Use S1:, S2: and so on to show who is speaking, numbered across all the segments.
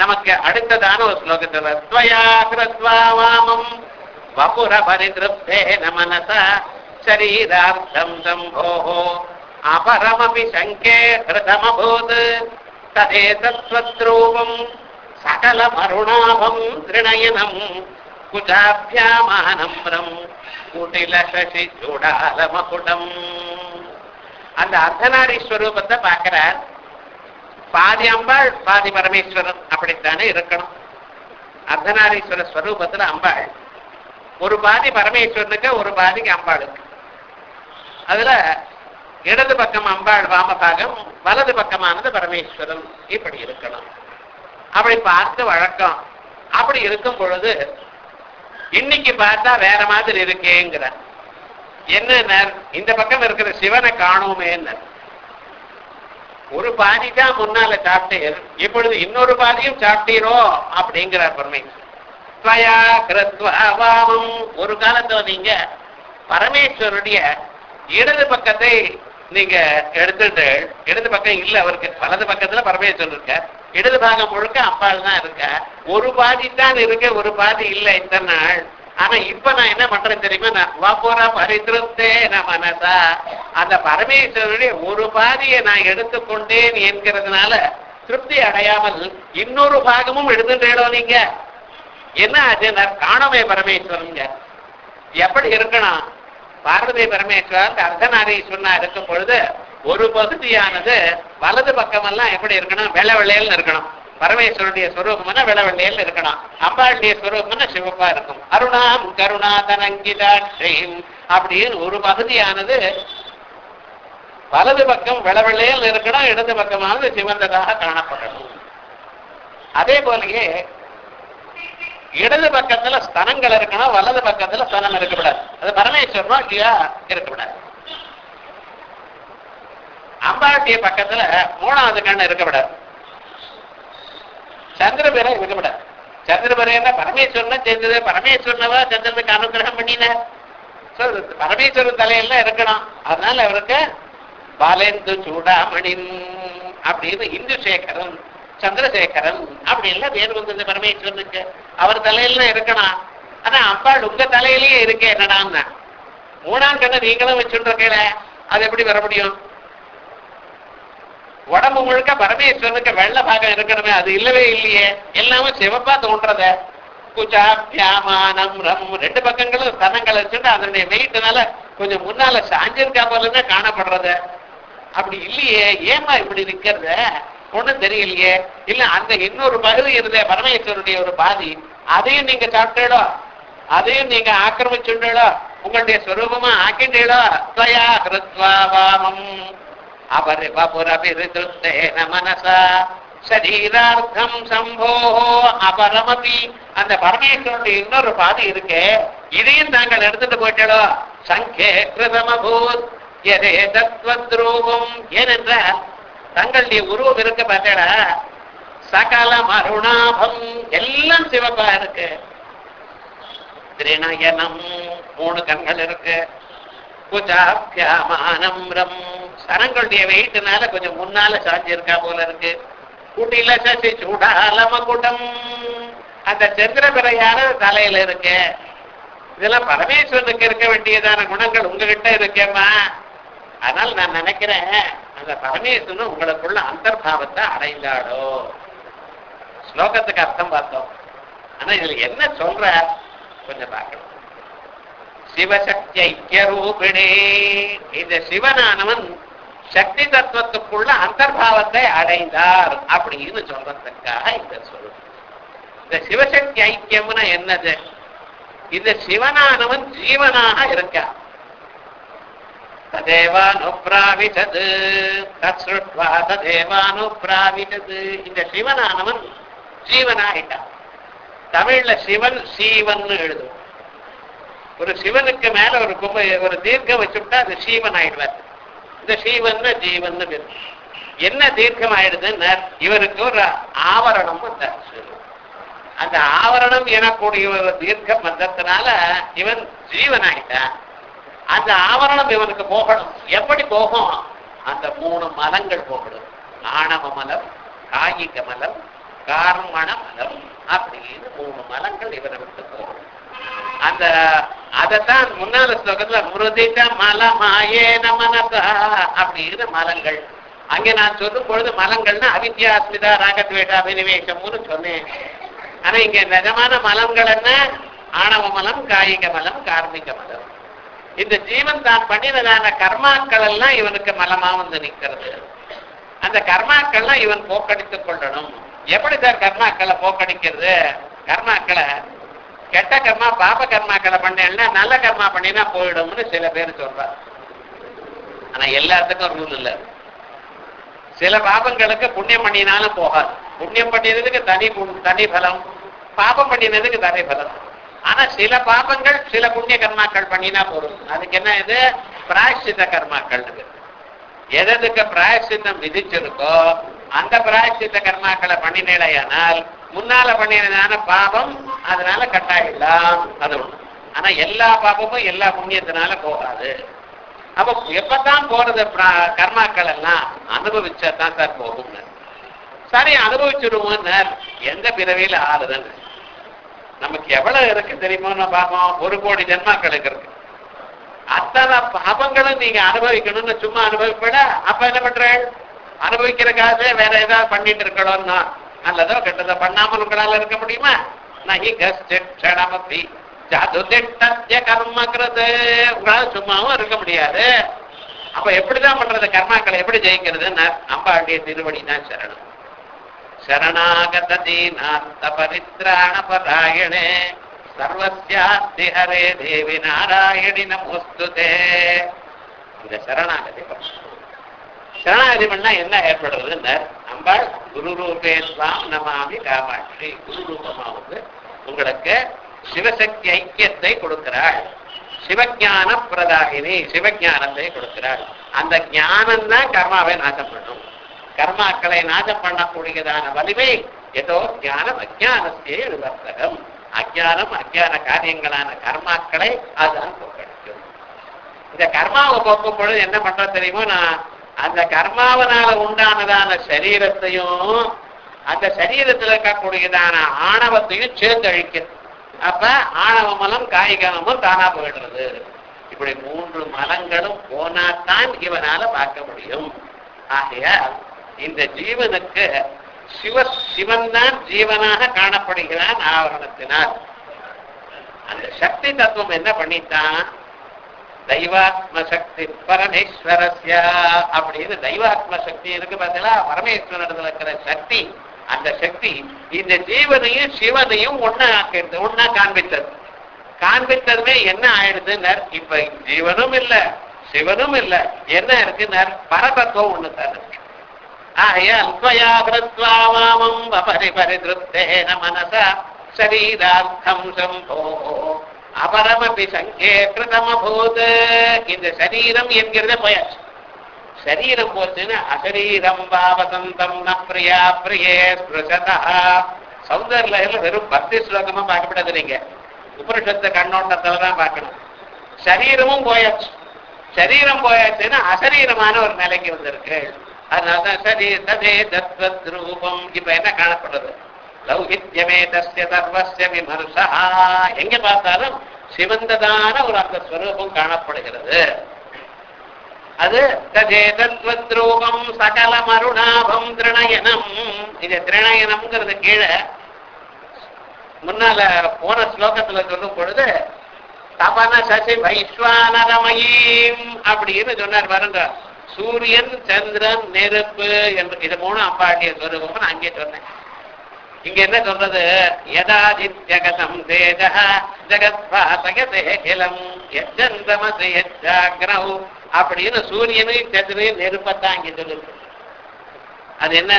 S1: நமக்கு அடுத்ததான ஒரு ஸ்லோகத்துல ஸ்வயா கிருத்வா வாமம். வபுர பரிதிருப்தே மனசா சரீரார்த்தம் சம்போஹோ. அபரமபி சங்கே ஹிருதமபூத் ததே தத்வத்ரூபம் சகலமருணாபம் திருணயனம் குஜாபியாமானம்ரம் குட்டில சசி சூடாலமகுடம். அந்த அர்த்தநாரி ஸ்வரூபத்தை பார்க்கிறார். பாதி அம்பாள் பாதி பரமேஸ்வரன். அப்படித்தானே இருக்கணும்? அர்த்தநாரீஸ்வர ஸ்வரூபத்துல அம்பாள். ஒரு பாதி பரமேஸ்வரனுக்கு ஒரு பாதிக்கு அம்பாளுக்கு. அதுல இடது பக்கம் அம்பாள் வாமபாகம் வலது பக்கமானது பரமேஸ்வரன். இப்படி இருக்கணும். அப்படி பார்த்து வழக்கம். அப்படி இருக்கும் பொழுது இன்னைக்கு பார்த்தா வேற மாதிரி இருக்கேங்கிற. என்ன இந்த பக்கம் இருக்கிற சிவனை காணுமேன்னு. ஒரு பாதி தான் முன்னால சாப்பிட்டீர் இப்பொழுது இன்னொரு பாதியும் சாப்பிட்டீரோ அப்படிங்கிறார் பரமேஸ்வரன் ஸ்வயா ஒரு காலத்துல நீங்க பரமேஸ்வருடைய இடது பக்கத்தை நீங்க எடுத்துட்டு இடது பக்கம் இல்ல அவருக்கு வலது பக்கத்துல பரமேஸ்வரன் இருக்க இடது பாகம் முழுக்க அப்பால் தான் இருக்க. ஒரு பாதி தான் இருக்க ஒரு பாதி இல்ல இத்தனை நாள். ஆனா இப்ப நான் என்ன பண்றேன் தெரியுமா? நான் வபுர பரிதிருப்தே மனதா. அந்த பரமேஸ்வரனுடைய ஒரு பாதியை நான் எடுத்துக்கொண்டேன் என்கிறதுனால திருப்தி அடையாமல் இன்னொரு பாகமும் எடுத்துட்டேடோ நீங்க? என்ன ஆச்சு? நான் காணவே பரமேஸ்வரன் எப்படி இருக்கணும்? பாரதி பரமேஸ்வரன் அர்த்தநாரீஸ்வரனா இருக்கும் பொழுது ஒரு பகுதியானது வலது பக்கமெல்லாம் எப்படி இருக்கணும்? வெள்ள வெள்ளையல்னு இருக்கணும். பரமேஸ்வருடைய ஸ்வரூபம்னா விளவெள்ளையில் இருக்கணும். அம்பாளுடைய ஸ்வரூபம்னா சிவப்பா இருக்கும். அருணாம் கருணாதனங்கிதாட்சையும் அப்படின்னு ஒரு பகுதியானது வலது பக்கம் விளவெள்ளையில் இருக்கணும் இடது பக்கமானது சிவந்ததாக காணப்படணும். அதே போலயே இடது பக்கத்துல ஸ்தனங்கள் இருக்கணும் வலது பக்கத்துல ஸ்தனம் இருக்கக்கூடாது. அது பரமேஸ்வரனும் இல்லையா இருக்கக்கூடாது. அம்பாட்டிய பக்கத்துல மூணாவது கண் இருக்கக்கூடாது. சந்திரபேரை இருக்கக்கூடாது சந்திரபிரைன்னா பரமேஸ்வரன் சேர்ந்தது? பரமேஸ்வரனவா சந்திரனுக்கு அனுகிரகம் பண்ணின? பரமேஸ்வரன் தலையெல்லாம் இருக்கணும். அதனால அவருக்கு பாலேந்து சூடாமணின் அப்படின்னு இந்து சேகரன் சந்திரசேகரன் அப்படி எல்லாம் பேர் வந்தது பரமேஸ்வரனுக்கு. அவர் தலையெல்லாம் இருக்கணும். ஆனா அம்பாள் உங்க தலையிலேயே இருக்கு என்னடான்னு? மூணாம் கண்ணை நீங்களும் வச்சுருக்கல அது எப்படி வர முடியும்? உடம்பு முழுக்க பரமேஸ்வரனுக்கு வெள்ள பாகம் இருக்கணுமே அது இல்லவே இல்லையே. எல்லாமே சிவப்பா தோன்றத. குச்சாபியாமானம் ரம் ரெண்டு பக்கங்களும் தனங்கள் வச்சுட்டு அதனுடைய வெயிட்னால கொஞ்சம் முன்னால சாஞ்சிருக்கா போலதான் காணப்படுறது. அப்படி இல்லையே. ஏமா இப்படி நிக்கிறத? ஒண்ணும் தெரியலையே. இல்ல அந்த இன்னொரு பகுதி இருந்தே பரமேஸ்வருடைய ஒரு பாதி அதையும் நீங்க சாப்பிட்டீடோ. அதையும் நீங்க ஆக்கிரமிச்சுட்டீடோ. உங்களுடைய ஸ்வரூபமா ஆக்கிண்டீடோ துவயா கிருத்வா வாமம். அபரிபுரபிருத்தேன மனசா சரீரார்த்தம் சம்போ அபரமதி அந்த பரமேஸ்வரனுடைய இன்னொரு பாதி இருக்கே. இதையும் நாங்கள் எடுத்துட்டு போயிட்டோ சங்கே கிருதமபூத் எதே தத்வத்ரூபம். ஏனென்றால் தங்களுடைய உருவம் இருக்க பார்த்தடா சகல மருணாபம் எல்லாம் சிவப்பா இருக்கு. திரிணயனம் மூணு கண்கள் இருக்கு. குஜாபியமானம் ரம் சரங்களுடைய வெயிட்டுனால கொஞ்சம் முன்னால சாஞ்சி இருக்கா போல இருக்கு. கூட்டில சசி சூடாலம கூட்டம். அந்த சந்திரபிரையான தலையில இருக்கு. இதெல்லாம் பரமேஸ்வரனுக்கு இருக்க வேண்டியதான குணங்கள் உங்ககிட்ட இருக்கேம்மா. அதனால நான் நினைக்கிறேன் அந்த பரமேஸ்வரன் உங்களுக்குள்ள அந்தர்பாவத்தை அடைந்தாடோ ஸ்லோகத்துக்கு அர்த்தம் பார்த்தோம். ஆனா இதுல என்ன சொல்ற கொஞ்சம் பார்க்கணும் சிவசக்தி ஐக்கிய ரூபிணே. இந்த சிவனானவன் சக்தி தத்துவத்துக்குள்ள அந்தர்பாவத்தை அடைந்தார் அப்படின்னு சொல்றதுக்காக இந்த சொல்லு இந்த சிவசக்தி ஐக்கியம்னா என்னது? இந்த சிவனானவன் ஜீவனாக இருக்கான். ததேவானுப்ராவிதது. தத்ருட்வா ததேவானுப்ராவிதது. இந்த சிவனானவன் ஜீவனாயிட்டான். தமிழ்ல சிவன் சீவன் எழுதும் ஒரு சிவனுக்கு மேல ஒரு கும்ப ஒரு தீர்க்கம் வச்சுட்டா அது சீவன் ஆயிடுவார் இந்த சீவன் ஜீவன் பேர் என்ன தீர்க்கம் ஆயிடுதுன்னு இவருக்கு ஒரு ஆவரணம் வந்தாச்சு அந்த ஆவரணம் எனக்கூடிய ஒரு தீர்க்கம் வந்ததுனால இவன் ஜீவன் ஆயிட்டான் அந்த ஆவரணம் இவனுக்கு போகணும். எப்படி போகும்? அந்த மூணு மலங்கள் போகணும். ஆணவ மலம் காயிக மலம் கார்மண மலம் அப்படின்னு மூணு மலங்கள் இவனை விட்டு போகணும். அந்த அதைத்தான் முன்னால ஸ்லோகத்துல முருதித மலமாயே நமனதா அப்படின்னு மலங்கள். அங்கே நான் சொல்லும் பொழுது மலங்கள்னா அவித்யாஸ்மிதா ராகத்வேட்டா அபினிவேஷம்னு சொன்னேன். ஆனா இங்க நிஜமான மலங்கள் என்ன? ஆணவ மலம் காயிக மலம் கார்மிக மலம். இந்த ஜீவன் தான் பண்ணினதான கர்மாக்கள் எல்லாம் இவனுக்கு மலமா வந்து நிக்கிறது. அந்த கர்மாக்கள்லாம் இவன் போக்கடித்துக் கொள்ளணும். எப்படி சார் கர்மாக்களை போக்கடிக்கிறது? கர்மாக்களை கெட்ட கர்மா பாப கர்மாக்களை பண்ணேன்னா நல்ல கர்மா பண்ணினா போயிடும்னு சில பேர் சொல்றார் ஆனா எல்லாத்துக்கும் ரூல் இல்லை. சில பாபங்களுக்கு புண்ணியம் பண்ணினாலும் போகாது. புண்ணியம் பண்ணினதுக்கு தனி தனி பலம். பாபம் பண்ணினதுக்கு தனி பலம். ஆனா சில பாபங்கள் சில புண்ணிய கர்மாக்கள் பண்ணினா போதும். அதுக்கு என்ன இது? பிராயசித்த கர்மாக்கள் எதற்கு பிராயசித்தம் விதிச்சிருக்கோ அந்த பிராயசித்த கர்மாக்களை பண்ணினேடையானால் முன்னால பண்ணினதான பாபம் அதனால கட்டாயிடலாம் அது ஒண்ணு. ஆனா எல்லா பாபமும் எல்லா புண்ணியத்தினால போகாது. அப்ப எப்பதான் போறது கர்மாக்கள் எல்லாம் அனுபவிச்சா தான் சார் போகும்னு. சரி அனுபவிச்சிடுவோம் எந்த பிறவியில ஆறுதுன்னு நமக்கு எவ்வளவு இருக்கு தெரியுமோ பாபம்? ஒரு கோடி ஜென்மாக்களுக்கு இருக்கு. அத்தனை பாபங்களும் நீங்க அனுபவிக்கணும்னு சும்மா அனுபவிப்பட? அப்ப என்ன பண்றேன் அனுபவிக்கிறதுக்காகவே வேற ஏதாவது பண்ணிட்டு இருக்கணும்னா நல்லதோ கெட்டதோ பண்ணாமல் உங்களால் இருக்க முடியுமா? நகி கஷ்டமப்பி ஜாது திட்டத்திய கர்மக்கிறது உங்களால் சும்மாவும் இருக்க முடியாது. அப்ப எப்படிதான் பண்றது? கர்மாக்களை எப்படி ஜெயிக்கிறதுன்னு அம்பாண்டிய திருவடி தான் சரணம். சரணாகத தீனாந்த பரித்ராண பராயணே. சர்வஸ்யாஸ்தி ஹரே தேவி நாராயணி நமோஸ்துதே. இந்த சரணாகதி பண்ண சரணாகதி பண்ணா என்ன ஏற்படுறதுன்னு நம்ம குரு ரூபேஸ்வாம் நமாமி காமாட்சி. குரு ரூபமாவது உங்களுக்கு சிவசக்தி ஐக்கியத்தை கொடுக்கிறாள் சிவஞான பிரதாகினி சிவஞானத்தை கொடுக்கிறாள் அந்த ஞானம் தான் கர்மாவை நாசம் பண்ணும் கர்மாக்களை நாசம் பண்ணக்கூடியதான வலிமை ஏதோ ஞானம் அஜானத்தையே விவர்த்தகம். அஜானம் அஜான காரியங்களான கர்மாக்களை அதுதான் போக்கடிக்கும். இந்த கர்மாவை போக்கும் பொழுது என்ன பண்றது தெரியுமோ? நான் அந்த கர்மாவனால உண்டானதான சரீரத்தையும் அந்த சரீரத்தில் இருக்கக்கூடியதான ஆணவத்தையும் சேர்ந்து அழிக்கிறது அப்ப ஆணவ மலம் காய்கனமும் தானா போயிடுறது. இப்படி மூன்று மலங்களும் போனாத்தான் இவனால பார்க்க முடியும். ஆகையால் இந்த ஜீவனுக்கு சிவ சிவன் தான் ஜீவனாக காணப்படுகிறான் ஆவரணத்தினால். அந்த சக்தி தத்துவம் என்ன பண்ணித்தான்? தெய்வாத்ம சக்தி பரமேஸ்வரஸ்யா அப்படின்னு தெய்வாத்ம சக்தி இருக்கு பார்த்தீங்கன்னா பரமேஸ்வரத்தில் இருக்கிற சக்தி அந்த சக்தி இந்த ஜீவனையும் சிவனையும் ஒன்னா ஆக்கிறது ஒன்னா காண்பித்தது. காண்பித்ததுமே என்ன ஆயிடுதுன்னர் இப்ப ஜீவனும் இல்லை சிவனும் இல்லை. என்ன இருக்குன்னர்? பரபத்துவம் ஒண்ணு தான் இருக்கு. ஆகையால் துவயா கிருத்வா மாமம் பரிபரிதிருப்தேன மனசா சரீரார்த்தம் சம்போ. அபரமபி சங்கே கிருதமபூத். இந்த சரீரம் என்கிறத போயாச்சு. சரீரம் போச்சுன்னா அசரீரம் பாவசந்தம் ந பிரியா பிரியே ஸ்பிருஷதா சௌந்தர்ல வெறும் பக்தி ஸ்லோகமா பார்க்கப்படாது நீங்க. உபனிஷத்து கண்ணோட்டத்துல தான் பார்க்கணும். சரீரமும் போயாச்சு. சரீரம் போயாச்சுன்னா அசரீரமான ஒரு நிலைக்கு வந்திருக்கு. அதனாலதான் சரி ததே தத்வத் ரூபம். இப்ப என்ன காணப்படுறது லௌகித்யமே தஸ்ய சர்வசிய விமர்சா எங்க பார்த்தாலும் சிவந்ததான ஒரு அந்த ஸ்வரூபம் காணப்படுகிறது. அது ததே ரூபம் சகல மருணாபம் திருணயனம். இது திருணயனம்ங்கிறது கீழே. முன்னால போன ஸ்லோகத்துல சொல்லும் பொழுது தபன சசி வைஸ்வானரமயீம் அப்படின்னு சொன்னார் பாருங்க. சூரியன் சந்திரன் நெருப்பு என்று இது மூணு அம்பாண்டிய ஸ்வரூபம் நான் அங்கே சொன்னேன். இங்க என்ன சொல்றது? யதாதித்யகதம் தேஜ ஜகத்வாசகதேகிலம் யஜந்தமசி யஜாக்ரௌ அப்படின்னு சூரியனையும் சந்திரனையும் நெருப்பத்தான் இங்க சொல்லுது. அது என்ன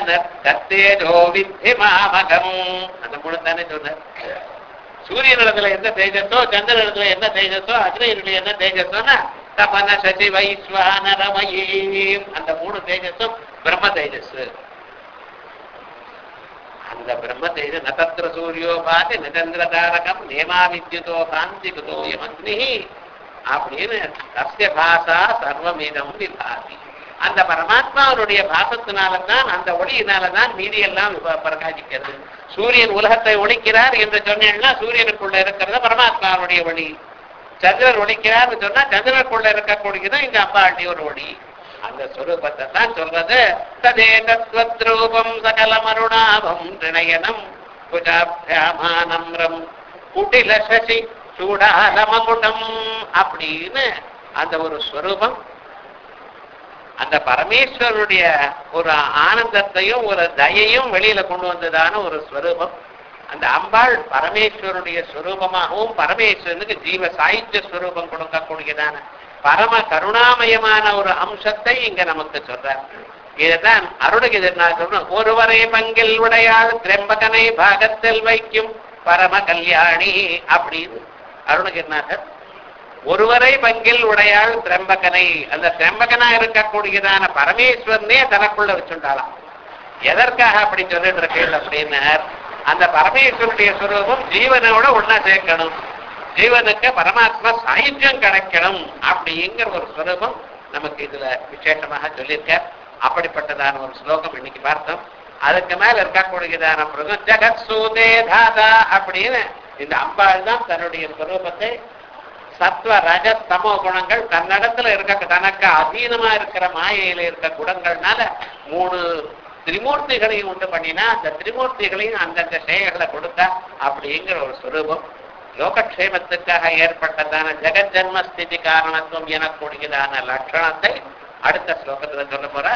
S1: தத்தேஜோ வித்தி மாமகம். அந்த மூணு தானே சொன்ன சூரியனிடத்துல என்ன தேஜஸோ சந்திரனிடத்துல என்ன தேஜஸோ அக்னியினுடைய என்ன தேஜஸோன்னா தபன சசி வைஸ்வானரமயீம். அந்த மூணு தேஜஸும் பிரம்ம தேஜஸ். அந்த பிரம்ம நத்திர சூரியோ பாதி நிதந்திர தாரகம் நேமா வித்யுதோ காந்தி குதோயம் அக்னி அப்படின்னு தஸ்ய பாசா சர்வமிதம் விபாதி அந்த பரமாத்மாவனுடைய பாசத்தினாலதான் அந்த ஒளியினாலதான் மீதி எல்லாம் பிரகாசிக்கிறது. சூரியன் உலகத்தை ஒழிக்கிறார் என்று சொன்னீங்கன்னா சூரியனுக்குள்ள இருக்கிறத பரமாத்மாவுடைய ஒளி. சந்திரன் ஒழிக்கிறார்னு சொன்னா சந்திரனுக்குள்ள இருக்கக்கூடியதான் இந்த அப்பா ஒரு ஒளி. அந்த ஸ்வரூபத்தை தான் சொல்றது. ததே தத்வத்ரூபம் சகலம் அருணாபம் திணயனம் குஜாபியாமானம்ரம் குட்டில சசி சூடாலமகுடம் அப்படின்னு அந்த ஒரு ஸ்வரூபம். அந்த பரமேஸ்வருடைய ஒரு ஆனந்தத்தையும் ஒரு தயையும் வெளியில கொண்டு வந்ததான ஒரு ஸ்வரூபம். அந்த அம்பாள் பரமேஸ்வருடைய ஸ்வரூபமாகவும் பரமேஸ்வரனுக்கு ஜீவ சாகித்ய ஸ்வரூபம் கொடுக்கக்கூடியதான பரம கருணாமயமான ஒரு அம்சத்தை இங்க நமக்கு சொல்றார். இதுதான் அருணகிரி ஒருவரை பங்கில் உடையால் திரம்பகனை பாகத்தில் வைக்கும் பரம கல்யாணி அப்படின்னு அருணகிரிநாதர். ஒருவரை பங்கில் உடையாள் திரம்பகனை அந்த திரம்பகனா இருக்கக்கூடியதான பரமேஸ்வரனே தனக்குள்ள வச்சுட்டாளாம். எதற்காக அப்படி சொல்லிட்டு இருக்கேன் அப்படின்னார். அந்த பரமேஸ்வருடைய சுரூபம் ஜீவனோட ஒன்னா சேர்க்கணும். ஜீவனுக்கு பரமாத்மா சாயுஜ்யம் கிடைக்கணும் அப்படிங்கிற ஒரு சுரூபம் நமக்கு இதுல விசேஷமாக சொல்லியிருக்கார். அப்படிப்பட்டதான ஒரு ஸ்லோகம் இன்னைக்கு பார்த்தோம். அதுக்கு மேல இருக்கக்கூடியதான பிரகம் ஜெகத் சூதே தாதா அப்படின்னு இந்த அம்பாள் தான் தன்னுடைய சுரூபத்தை சத்வ ரஜ தமோ குணங்கள் தன்னிடத்துல இருக்க தனக்கு அதீனமா இருக்கிற மாயையில இருக்க குணங்கள்னால மூணு திரிமூர்த்திகளையும் உண்டு பண்ணினா அந்த திரிமூர்த்திகளையும் அந்தந்த செயல்களை கொடுத்தா அப்படிங்கிற ஒரு சுரூபம். லோகக்ஷேமத்துக்காக ஏற்பட்டதான ஜெகத் ஸ்திதி காரணத்துவம் எனக்கூடியதான லட்சணத்தை அடுத்த ஸ்லோகத்துல சொல்ல போற